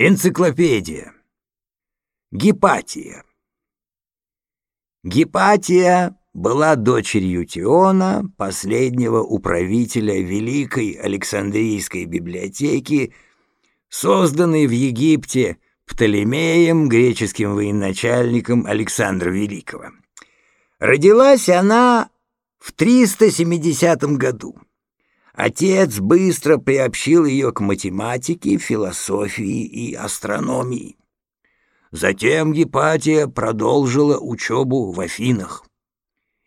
Энциклопедия. Гепатия. Гепатия была дочерью Теона, последнего управителя Великой Александрийской библиотеки, созданной в Египте Птолемеем, греческим военачальником Александра Великого. Родилась она в 370 году. Отец быстро приобщил ее к математике, философии и астрономии. Затем Гепатия продолжила учебу в Афинах.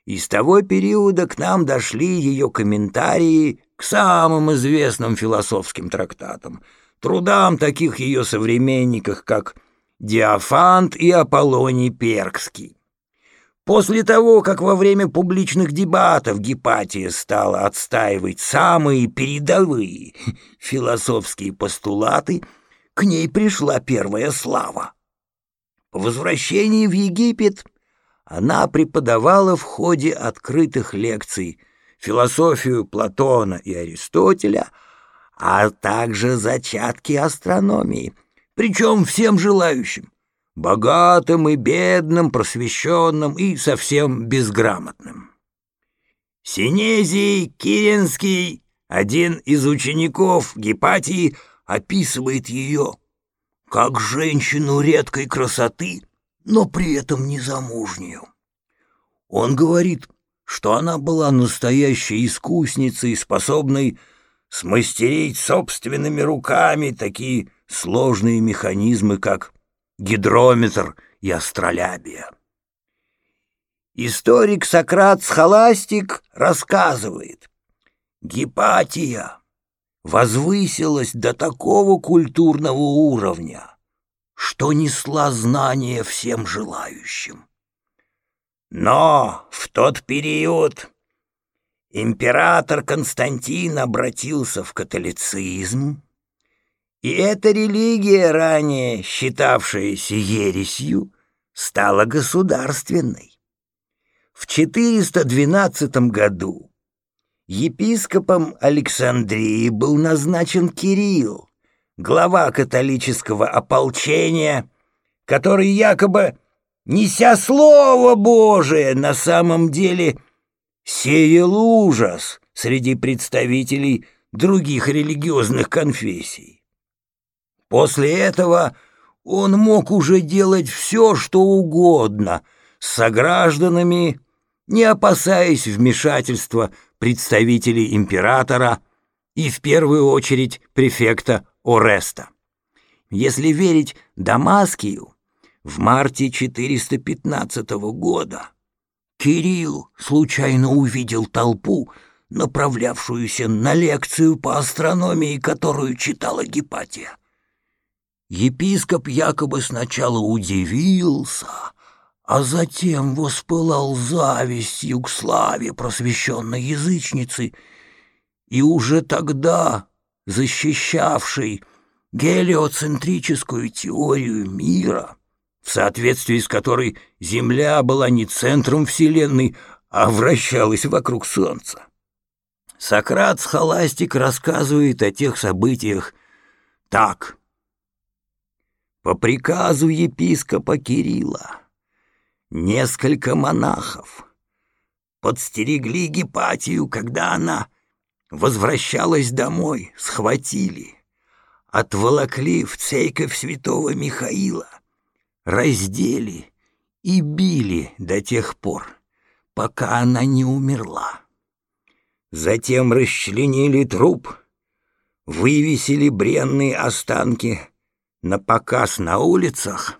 И с того периода к нам дошли ее комментарии к самым известным философским трактатам, трудам таких ее современников, как Диофант и Аполлоний Перкский. После того, как во время публичных дебатов Гепатия стала отстаивать самые передовые философские постулаты, к ней пришла первая слава. По возвращении в Египет она преподавала в ходе открытых лекций философию Платона и Аристотеля, а также зачатки астрономии, причем всем желающим, богатым и бедным, просвещенным и совсем безграмотным. Синезий Киренский, один из учеников Гепатии, описывает ее как женщину редкой красоты, но при этом незамужнюю. Он говорит, что она была настоящей искусницей, способной смастерить собственными руками такие сложные механизмы, как гидрометр и астролябия. Историк Сократ Схоластик рассказывает, Гепатия возвысилась до такого культурного уровня, что несла знания всем желающим. Но в тот период император Константин обратился в католицизм, и эта религия, ранее считавшаяся ересью, стала государственной. В 412 году епископом Александрии был назначен Кирилл, глава католического ополчения, который якобы, неся Слово Божие, на самом деле сеял ужас среди представителей других религиозных конфессий. После этого он мог уже делать все, что угодно с согражданами, не опасаясь вмешательства представителей императора и в первую очередь префекта Ореста. Если верить Дамаскию, в марте 415 года Кирилл случайно увидел толпу, направлявшуюся на лекцию по астрономии, которую читала Гепатия. Епископ якобы сначала удивился, а затем воспылал завистью к славе просвещенной язычницы, и уже тогда защищавший гелиоцентрическую теорию мира, в соответствии с которой Земля была не центром Вселенной, а вращалась вокруг Солнца. Сократ Схоластик рассказывает о тех событиях так — по приказу епископа Кирилла несколько монахов подстерегли Гепатию, когда она возвращалась домой, схватили, отволокли в церковь святого Михаила, раздели и били до тех пор, пока она не умерла. Затем расчленили труп, вывесили бренные останки на показ на улицах,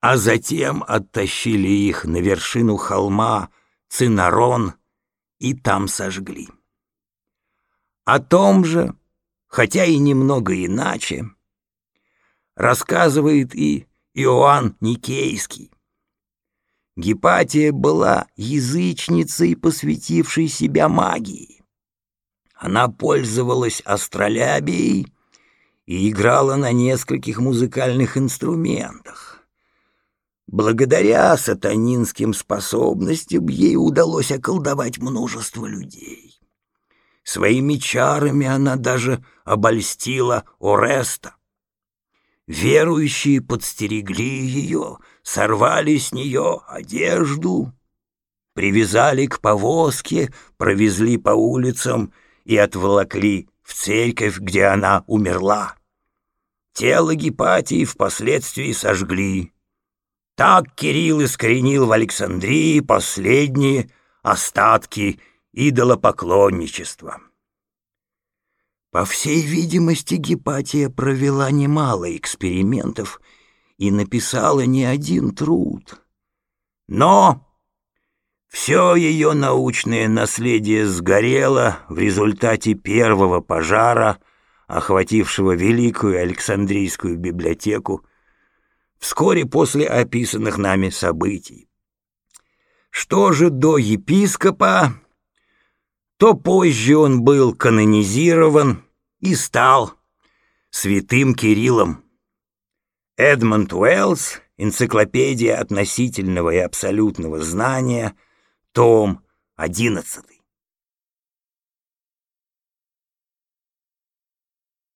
а затем оттащили их на вершину холма Цинарон и там сожгли. О том же, хотя и немного иначе, рассказывает и Иоанн Никейский. Гепатия была язычницей, посвятившей себя магии. Она пользовалась астролябией и играла на нескольких музыкальных инструментах. Благодаря сатанинским способностям ей удалось околдовать множество людей. Своими чарами она даже обольстила Ореста. верующие подстерегли ее, сорвали с нее одежду, привязали к повозке, провезли по улицам и отволокли в церковь, где она умерла. Тело Гепатии впоследствии сожгли. Так Кирилл искоренил в Александрии последние остатки идолопоклонничества. По всей видимости, Гепатия провела немало экспериментов и написала не один труд. Но все ее научное наследие сгорело в результате первого пожара, охватившего Великую Александрийскую библиотеку вскоре после описанных нами событий. Что же до епископа, то позже он был канонизирован и стал святым Кириллом. Эдмонд Уэллс, энциклопедия относительного и абсолютного знания, том 11.